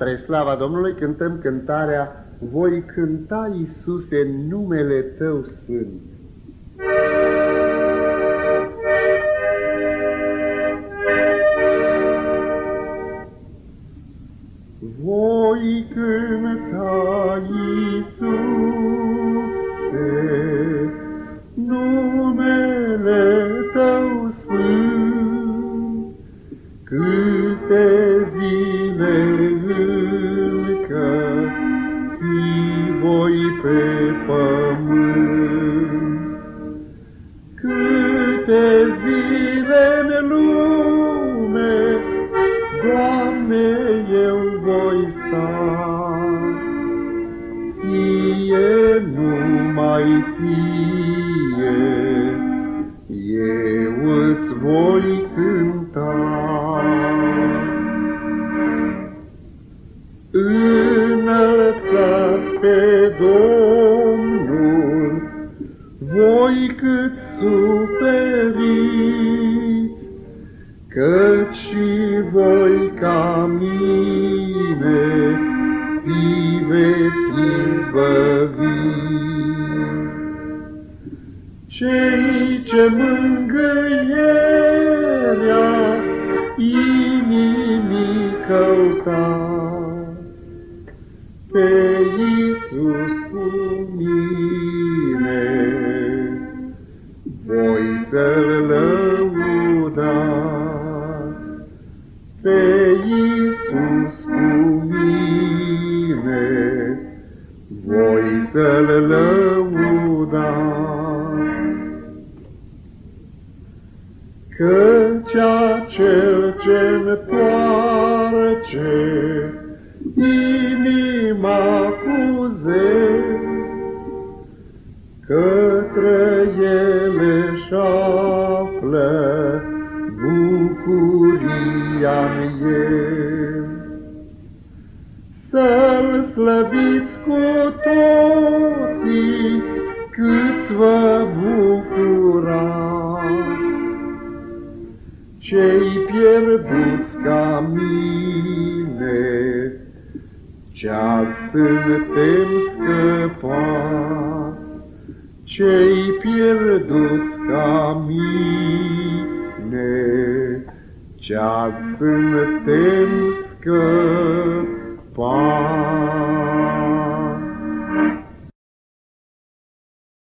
Spre slava Domnului cântăm cântarea Voi cânta, Iisuse, numele Tău Sfânt. Voi cânta, Iisuse, numele Tău Sfânt, câte pe pământ. Câte zile în lume, Doamne, eu voi sta, Ție numai Ție, eu îți voi cânta. Căci și voi ca mine fi veți Cei ce mângâierea inimii căutați, pe Iisus cu mine, voi să-L Pe Iisus cu mine, voi să-L lăudați. Căci acel ce-ntoarce inima cu zel, către ele și-află bucuria-n el. Să-L slăviți cu toții cât vă bucurați, cei pierduți ca mine, ce-a suntem scăpat, cei pierduți ca mine, ce-a suntem scăpat.